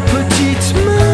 petite main.